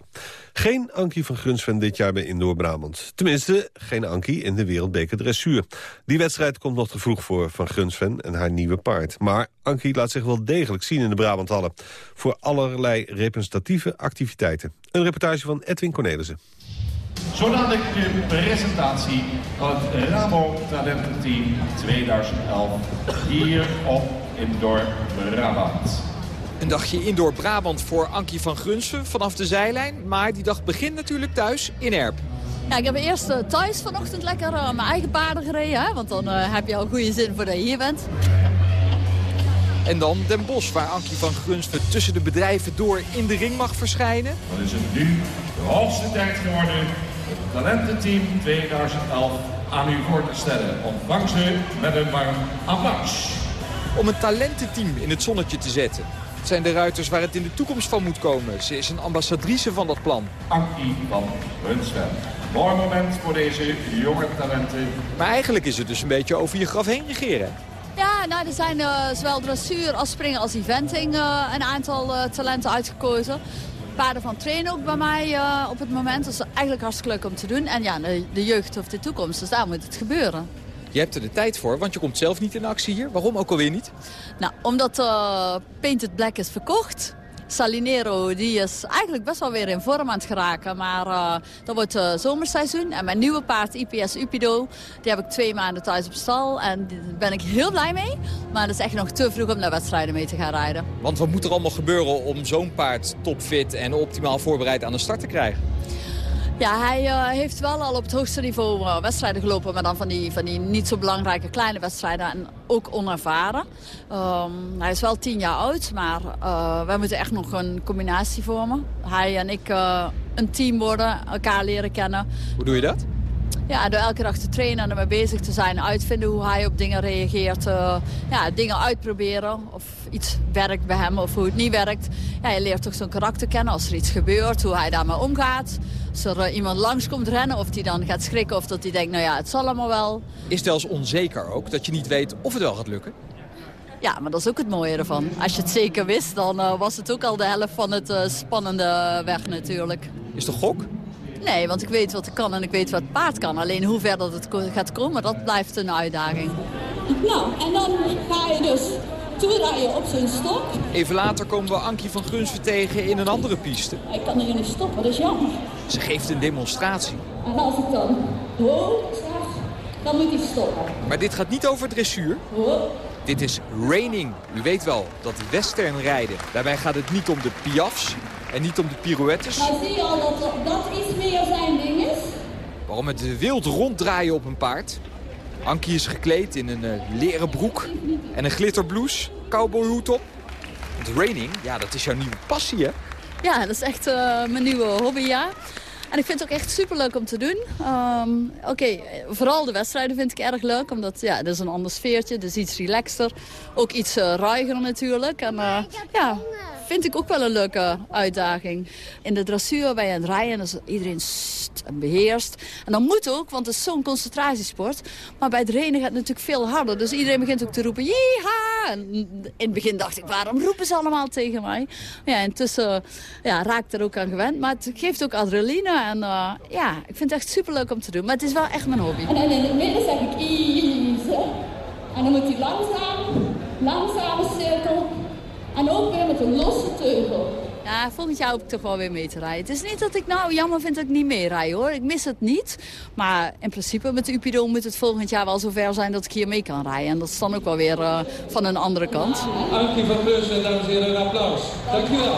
Geen Ankie van Grunsven dit jaar bij Indoor Brabant. Tenminste, geen Ankie in de Wereldbeker Dressuur. Die wedstrijd komt nog te vroeg voor Van Grunsven en haar nieuwe paard. Maar Ankie laat zich wel degelijk zien in de Brabanthallen. Voor allerlei representatieve activiteiten. Een reportage van Edwin Cornelissen. Zo dadelijk de presentatie van het Rabo Talententeam 2011 hier op Indoor Brabant. Een dagje indoor Brabant voor Ankie van Grunsven vanaf de zijlijn. Maar die dag begint natuurlijk thuis in Erp. Ja, ik heb eerst thuis vanochtend lekker uh, mijn eigen paarden gereden. Hè? Want dan uh, heb je al goede zin voordat je hier bent. En dan Den Bosch, waar Ankie van Grunsven tussen de bedrijven door in de ring mag verschijnen. Dan is het nu de hoogste tijd geworden het talententeam 2011 aan u voor te stellen. Ontvang ze met een warm applaus. Om een talententeam in het zonnetje te zetten. Het zijn de ruiters waar het in de toekomst van moet komen. Ze is een ambassadrice van dat plan. Ankie van Grunsven. Mooi moment voor deze jonge talenten. Maar eigenlijk is het dus een beetje over je graf heen regeren. Ja, nou, er zijn uh, zowel dressuur als springen als eventing uh, een aantal uh, talenten uitgekozen. Paarden van trainen ook bij mij op het moment. Dat is eigenlijk hartstikke leuk om te doen. En ja, de, de jeugd of de toekomst, dus daar moet het gebeuren. Je hebt er de tijd voor, want je komt zelf niet in actie hier. Waarom ook alweer niet? Nou, omdat uh, Painted Black is verkocht. Salinero die is eigenlijk best wel weer in vorm aan het geraken. Maar uh, dat wordt uh, zomerseizoen. En mijn nieuwe paard, IPS Upido, die heb ik twee maanden thuis op stal. En daar ben ik heel blij mee. Maar het is echt nog te vroeg om naar wedstrijden mee te gaan rijden. Want wat moet er allemaal gebeuren om zo'n paard topfit en optimaal voorbereid aan de start te krijgen? Ja, hij uh, heeft wel al op het hoogste niveau uh, wedstrijden gelopen. Maar dan van die, van die niet zo belangrijke kleine wedstrijden. En ook onervaren. Um, hij is wel tien jaar oud. Maar uh, wij moeten echt nog een combinatie vormen. Hij en ik een team worden. Elkaar leren kennen. Hoe doe je dat? Ja, door elke dag te trainen en ermee bezig te zijn. Uitvinden hoe hij op dingen reageert. Uh, ja, dingen uitproberen. Of iets werkt bij hem of hoe het niet werkt. Ja, je leert toch zo'n karakter kennen als er iets gebeurt. Hoe hij daarmee omgaat. Als er uh, iemand langs komt rennen of die dan gaat schrikken. Of dat hij denkt, nou ja, het zal allemaal wel. Is het wel eens onzeker ook? Dat je niet weet of het wel gaat lukken? Ja, maar dat is ook het mooie ervan. Als je het zeker wist, dan uh, was het ook al de helft van het spannende weg natuurlijk. Is het gok? Nee, want ik weet wat ik kan en ik weet wat het paard kan. Alleen hoe ver dat het gaat komen, dat blijft een uitdaging. Nou, en dan ga je dus toerijden op zijn stok. Even later komen we Ankie van Grunsven tegen in een andere piste. Ik kan hier niet stoppen, dat is jammer. Ze geeft een demonstratie. En als ik dan hoog zeg, dan moet hij stoppen. Maar dit gaat niet over dressuur. Dit is reining. U weet wel, dat western rijden. Daarbij gaat het niet om de piafs en niet om de pirouettes. Maar zie je al dat dat iets meer zijn ding is? Waarom het wild ronddraaien op een paard. Ankie is gekleed in een uh, leren broek en een glitterblouse. Cowboyhoed op. Het raining, ja, dat is jouw nieuwe passie, hè? Ja, dat is echt uh, mijn nieuwe hobby, ja. En ik vind het ook echt superleuk om te doen. Um, Oké, vooral de wedstrijden vind ik erg leuk. Omdat ja, dat is een ander sfeertje. Het is iets relaxter. Ook iets uh, ruiger natuurlijk. En ja, vind ik ook wel een leuke uitdaging. In de dressuur aan het rijden. Dus iedereen st en beheerst. En dan moet ook, want het is zo'n concentratiesport. Maar bij het rennen gaat het natuurlijk veel harder. Dus iedereen begint ook te roepen, jeha! En in het begin dacht ik, waarom roepen ze allemaal tegen mij? Ja, intussen ja, raak ik er ook aan gewend. Maar het geeft ook adrenaline. En uh, ja, ik vind het echt superleuk om te doen. Maar het is wel echt mijn hobby. En in het midden zeg ik, easy. En dan moet hij langzaam, langzame cirkel. En ook weer met een losse teugel. Ja, volgend jaar hoop ik toch wel weer mee te rijden. Het is niet dat ik nou jammer vind dat ik niet mee rij hoor. Ik mis het niet. Maar in principe met de Upido moet het volgend jaar wel zover zijn dat ik hier mee kan rijden. En dat is dan ook wel weer uh, van een andere kant. Ankie van dames en heren, een applaus. Dank u wel.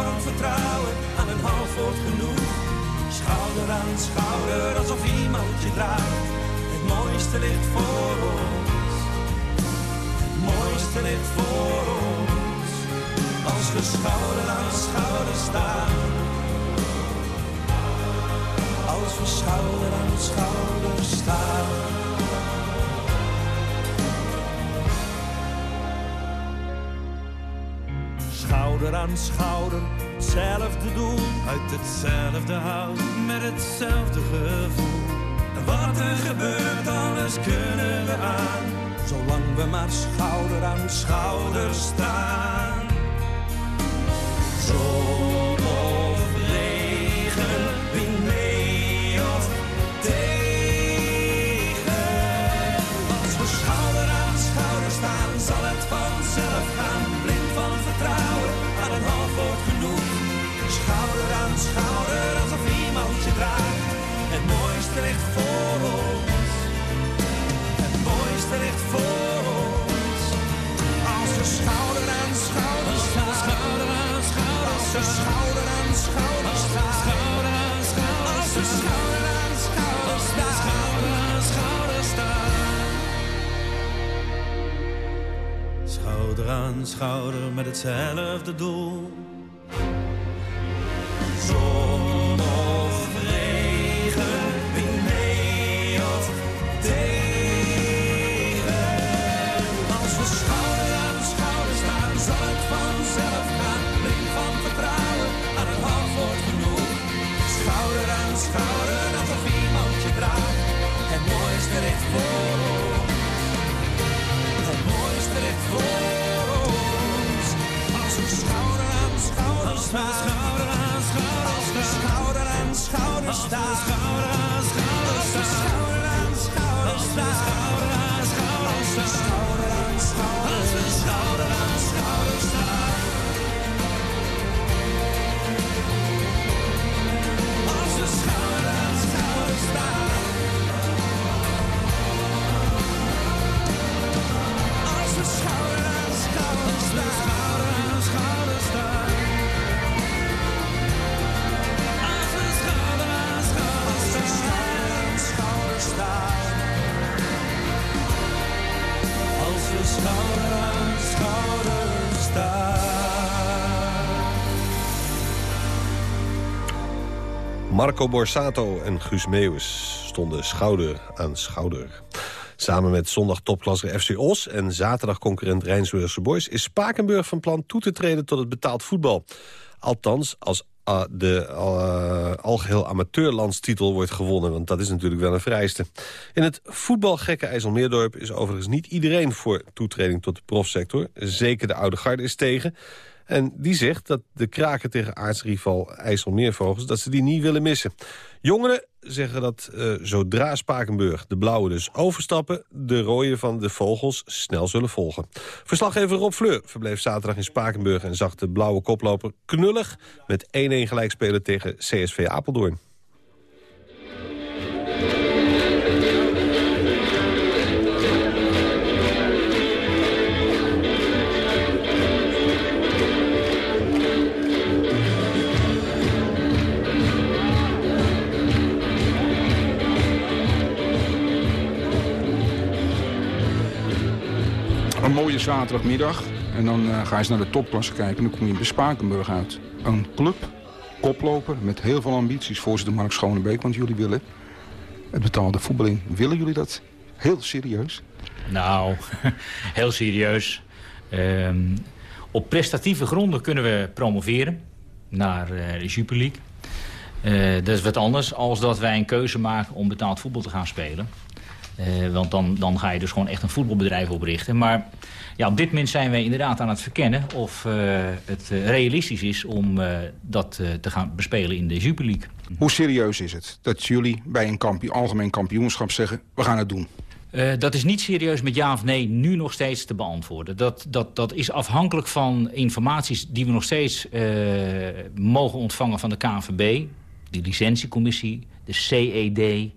van vertrouwen, aan een half wordt genoeg. Schouder aan schouder, alsof iemand je draagt. Het mooiste ligt voor ons. Het mooiste ligt voor ons. Als we schouder aan schouder staan. Als we schouder aan schouder staan. Schouder aan schouder, hetzelfde doel. Uit hetzelfde hout, met hetzelfde gevoel. En wat er gebeurt, alles kunnen we aan. Zolang we maar schouder aan schouder staan. Schouder aan schouder staan. Schouder aan schouder we schouder aan schouder staan. Schouder aan schouder staan. Schouder aan schouder met hetzelfde doel. Staan. Schouder aan schouder staan. Schouder aan schouder staan. Schouder aan schouder staan. Schouder aan schouder staan. Marco Borsato en Guus Meeuwis stonden schouder aan schouder. Samen met zondag topklasser FC Os en zaterdag concurrent Rijnsburgse Boys... is Spakenburg van plan toe te treden tot het betaald voetbal. Althans, als uh, de uh, algeheel amateurlandstitel wordt gewonnen... want dat is natuurlijk wel een vereiste. In het voetbalgekke IJsselmeerdorp is overigens niet iedereen... voor toetreding tot de profsector. Zeker de oude garde is tegen... En die zegt dat de kraken tegen aartsrival IJsselmeervogels... dat ze die niet willen missen. Jongeren zeggen dat uh, zodra Spakenburg de blauwe dus overstappen... de rode van de vogels snel zullen volgen. Verslaggever Rob Fleur verbleef zaterdag in Spakenburg... en zag de blauwe koploper knullig met 1-1 gelijk spelen tegen CSV Apeldoorn. Een mooie zaterdagmiddag. En dan uh, ga je eens naar de topklasse kijken. En dan kom je bij Spakenburg uit. Een club, koploper, met heel veel ambities. Voorzitter Mark Schonebeek, want jullie willen het betaalde voetbal in. Willen jullie dat heel serieus? Nou, [LAUGHS] heel serieus. Um, op prestatieve gronden kunnen we promoveren naar uh, de Super League. Uh, dat is wat anders als dat wij een keuze maken om betaald voetbal te gaan spelen. Uh, want dan, dan ga je dus gewoon echt een voetbalbedrijf oprichten. Maar ja, op dit moment zijn wij inderdaad aan het verkennen... of uh, het uh, realistisch is om dat te gaan bespelen in de Super League. Hoe serieus is het dat jullie bij een kampioen, algemeen kampioenschap zeggen... we gaan het doen? Uh, dat is niet serieus met ja of nee nu nog steeds te beantwoorden. Dat, dat, dat is afhankelijk van informaties die we nog steeds uh, mogen ontvangen van de KNVB. De licentiecommissie, de CED.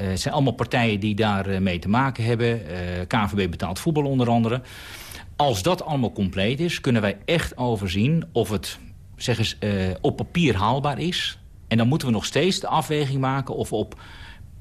Uh, het zijn allemaal partijen die daar mee te maken hebben. KNVB betaalt voetbal onder andere. Als dat allemaal compleet is, kunnen wij echt overzien of het zeg eens, eh, op papier haalbaar is. En dan moeten we nog steeds de afweging maken of we op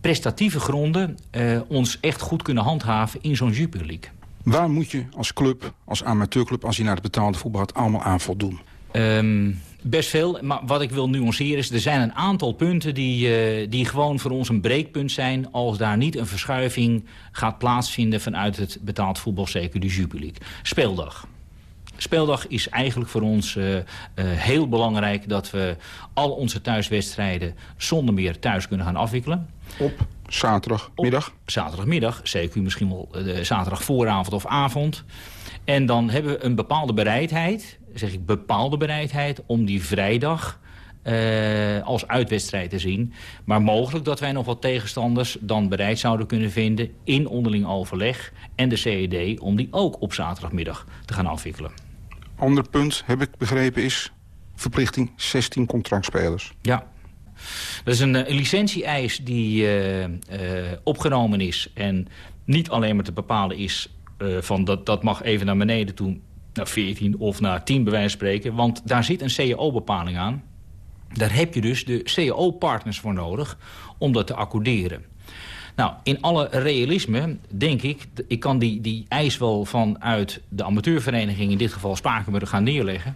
prestatieve gronden eh, ons echt goed kunnen handhaven in zo'n Jupiler League. Waar moet je als club, als amateurclub, als je naar het betaalde voetbal gaat, allemaal aan voldoen? Ehm, best veel, maar wat ik wil nuanceren is... er zijn een aantal punten die, eh, die gewoon voor ons een breekpunt zijn... als daar niet een verschuiving gaat plaatsvinden vanuit het betaald voetbal, zeker de League. Speeldag. Speeldag is eigenlijk voor ons uh, uh, heel belangrijk... dat we al onze thuiswedstrijden zonder meer thuis kunnen gaan afwikkelen. Op zaterdagmiddag? Op zaterdagmiddag, zeker misschien wel de zaterdag vooravond of avond. En dan hebben we een bepaalde bereidheid, zeg ik bepaalde bereidheid... om die vrijdag uh, als uitwedstrijd te zien. Maar mogelijk dat wij nog wat tegenstanders dan bereid zouden kunnen vinden... in onderling overleg en de CED om die ook op zaterdagmiddag te gaan afwikkelen. Ander punt, heb ik begrepen, is verplichting 16 contractspelers. Ja, dat is een, een licentie-eis die uh, uh, opgenomen is... en niet alleen maar te bepalen is van dat, dat mag even naar beneden toe... naar 14 of naar 10 bij wijze van spreken. Want daar zit een cao-bepaling aan. Daar heb je dus de cao-partners voor nodig om dat te accorderen. Nou, in alle realisme denk ik... ik kan die, die eis wel vanuit de amateurvereniging... in dit geval Spakenburg gaan neerleggen...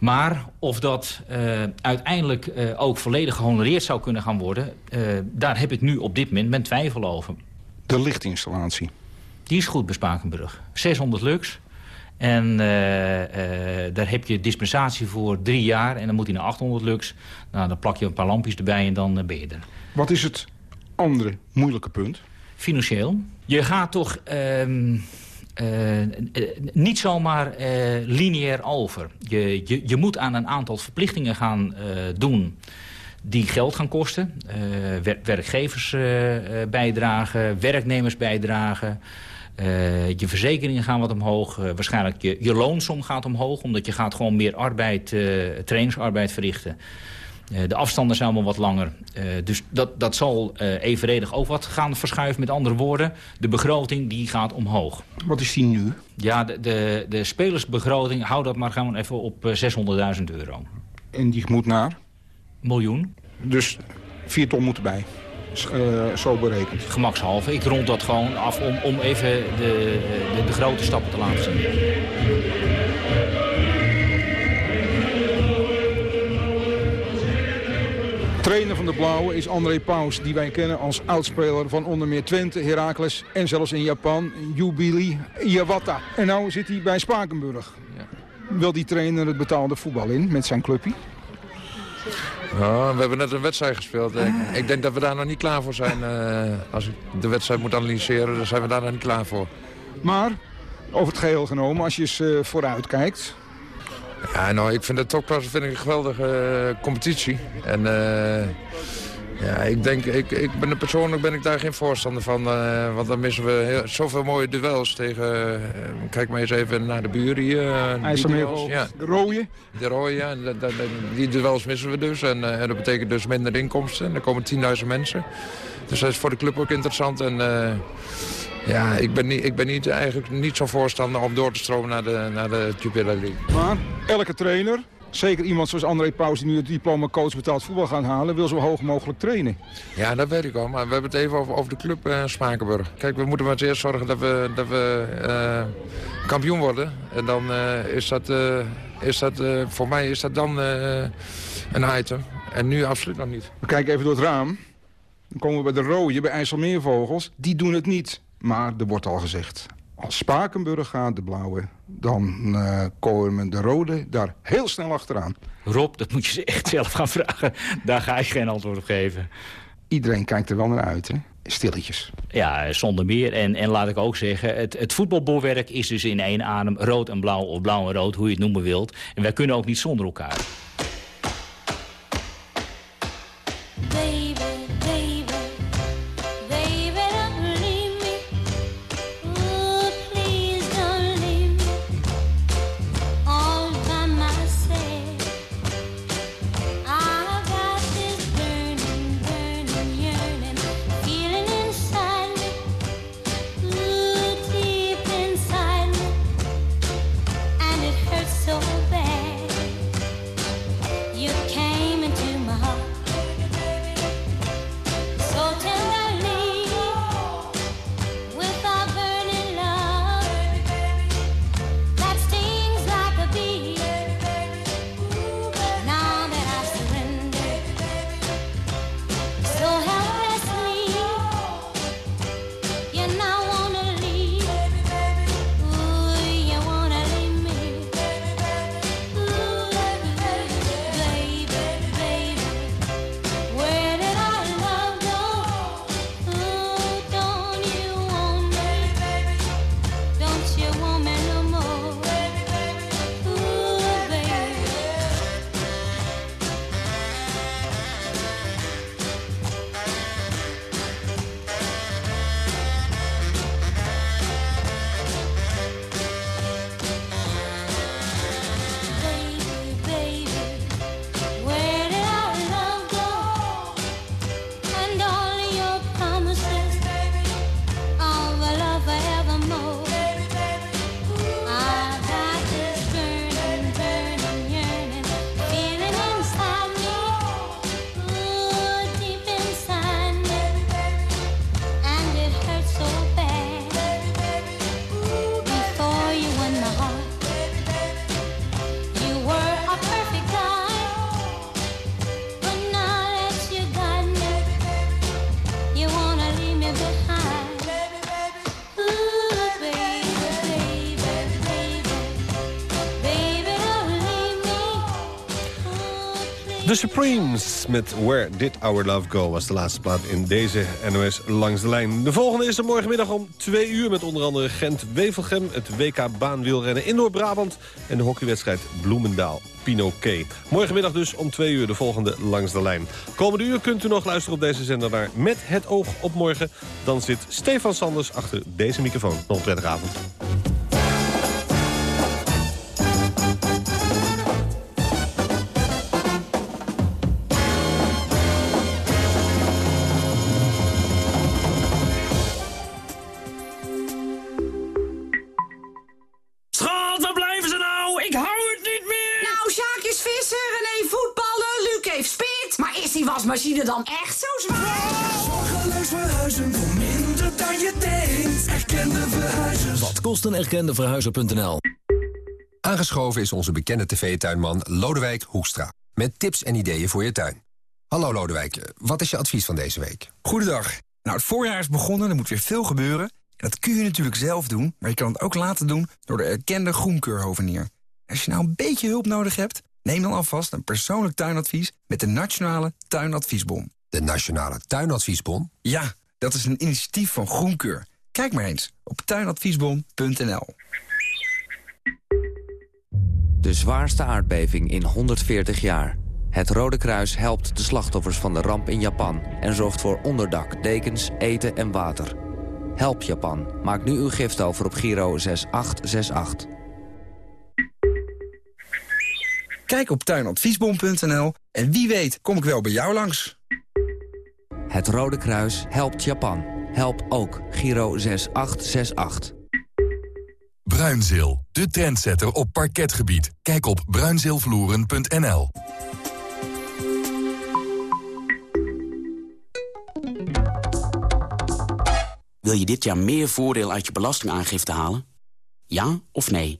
Maar of dat uh, uiteindelijk uh, ook volledig gehonoreerd zou kunnen gaan worden... Uh, daar heb ik nu op dit moment mijn twijfel over. De lichtinstallatie? Die is goed bij Spakenburg. 600 lux. En daar heb je dispensatie voor drie jaar. En dan moet hij naar 800 lux. Nou, dan plak je een paar lampjes erbij en dan ben je er. Wat is het andere moeilijke punt? Financieel. Je gaat toch... Ehm, uh, niet zomaar uh, lineair over. Je, je, je moet aan een aantal verplichtingen gaan doen die geld gaan kosten. Wer, werkgeversbijdragen, werknemersbijdragen. je verzekeringen gaan wat omhoog. waarschijnlijk je, je loonsom gaat omhoog. Omdat je gaat gewoon meer arbeid, trainingsarbeid verrichten. De afstanden zijn allemaal wat langer. Dus dat, dat zal evenredig ook wat gaan verschuiven. Met andere woorden, de begroting die gaat omhoog. Wat is die nu? Ja, de, de, de spelersbegroting, hou dat maar gewoon even op 600.000 euro. En die moet naar? Miljoen. Dus 4 ton moet erbij? Zo berekend? Gemakshalve. Ik rond dat gewoon af om, om even de, de, de grote stappen te laten zien. Trainer van de Blauwe is André Paus, die wij kennen als oudspeler van onder meer Twente, Heracles en zelfs in Japan, Jubili Iwata. En nu zit hij bij Spakenburg. Ja. Wil die trainer het betaalde voetbal in met zijn clubje? Nou, we hebben net een wedstrijd gespeeld. Ik, ik, denk dat we daar nog niet klaar voor zijn. Uh, als ik de wedstrijd moet analyseren, dan zijn we daar nog niet klaar voor. Maar, over het geheel genomen, als je eens uh, vooruit kijkt... Ja, nou, ik vind de topklasse vind ik een geweldige uh, competitie. En ja, ik denk, ik, ik ben persoonlijk ben ik daar geen voorstander van. Uh, want dan missen we heel, zoveel mooie duels tegen... kijk maar eens even naar de buren hier. IJsselmeer, ja. de rode. De rode, ja. De, de, die duels missen we dus. En, en dat betekent dus minder inkomsten. Er komen 10.000 mensen. Dus dat is voor de club ook interessant. En ja, ik ben, niet, ik ben niet, eigenlijk niet zo'n voorstander om door te stromen naar de, naar de Jupiler League. Maar elke trainer, zeker iemand zoals André Pauws... die nu het diploma coach betaald voetbal gaan halen... wil zo hoog mogelijk trainen. Ja, dat weet ik wel. Maar we hebben het even over, over de club uh, Spakenburg. Kijk, we moeten maar eens eerst zorgen dat we, dat we uh, kampioen worden. En dan uh, is dat, is dat voor mij is dat dan een item. En nu absoluut nog niet. We kijken even door het raam. Dan komen we bij de rode, bij IJsselmeervogels. Die doen het niet. Maar er wordt al gezegd, als Spakenburg gaat, de blauwe... dan uh, komen de rode daar heel snel achteraan. Rob, dat moet je ze echt zelf gaan vragen. Daar ga ik geen antwoord op geven. Iedereen kijkt er wel naar uit, hè? Stilletjes. Ja, zonder meer. En, en laat ik ook zeggen, het, het voetbalbolwerk is dus in één adem rood en blauw... of blauw en rood, hoe je het noemen wilt. En wij kunnen ook niet zonder elkaar. The Supremes met Where Did Our Love Go... was de laatste plaat in deze NOS Langs de Lijn. De volgende is er morgenmiddag om 2 uur... met onder andere Gent-Wevelgem, het WK baanwielrennen in Noord-Brabant... en de hockeywedstrijd Bloemendaal. Pinoquet. Morgenmiddag dus om 2 uur de volgende Langs de Lijn. Komende uur kunt u nog luisteren op deze zender naar Met het oog op morgen. Dan zit Stefan Sanders achter deze microfoon. Nog een prettige avond. Is die wasmachine dan echt zo zwaar? Zorgeloos verhuizen voor minder dan je denkt. Erkende verhuizers. Wat kost een erkende verhuizer.nl? Aangeschoven is onze bekende tv-tuinman Lodewijk Hoekstra. Met tips en ideeën voor je tuin. Hallo Lodewijk, wat is je advies van deze week? Goedendag. Nou, het voorjaar is begonnen, er moet weer veel gebeuren. En dat kun je natuurlijk zelf doen, maar je kan het ook laten doen door de erkende groenkeurhovenier. Als je nou een beetje hulp nodig hebt, neem dan alvast een persoonlijk tuinadvies met de Nationale Tuinadviesbon. De Nationale Tuinadviesbon? Ja, dat is een initiatief van Groenkeur. Kijk maar eens op tuinadviesbon.nl. De zwaarste aardbeving in 140 jaar. Het Rode Kruis helpt de slachtoffers van de ramp in Japan... en zorgt voor onderdak, dekens, eten en water. Help Japan. Maak nu uw gift over op Giro 6868. Kijk op tuinadviesbon.nl en wie weet kom ik wel bij jou langs. Het Rode Kruis helpt Japan. Help ook Giro 6868. Bruinzeel, de trendsetter op parketgebied. Kijk op bruinzeelvloeren.nl. Wil je dit jaar meer voordeel uit je belastingaangifte halen? Ja of nee?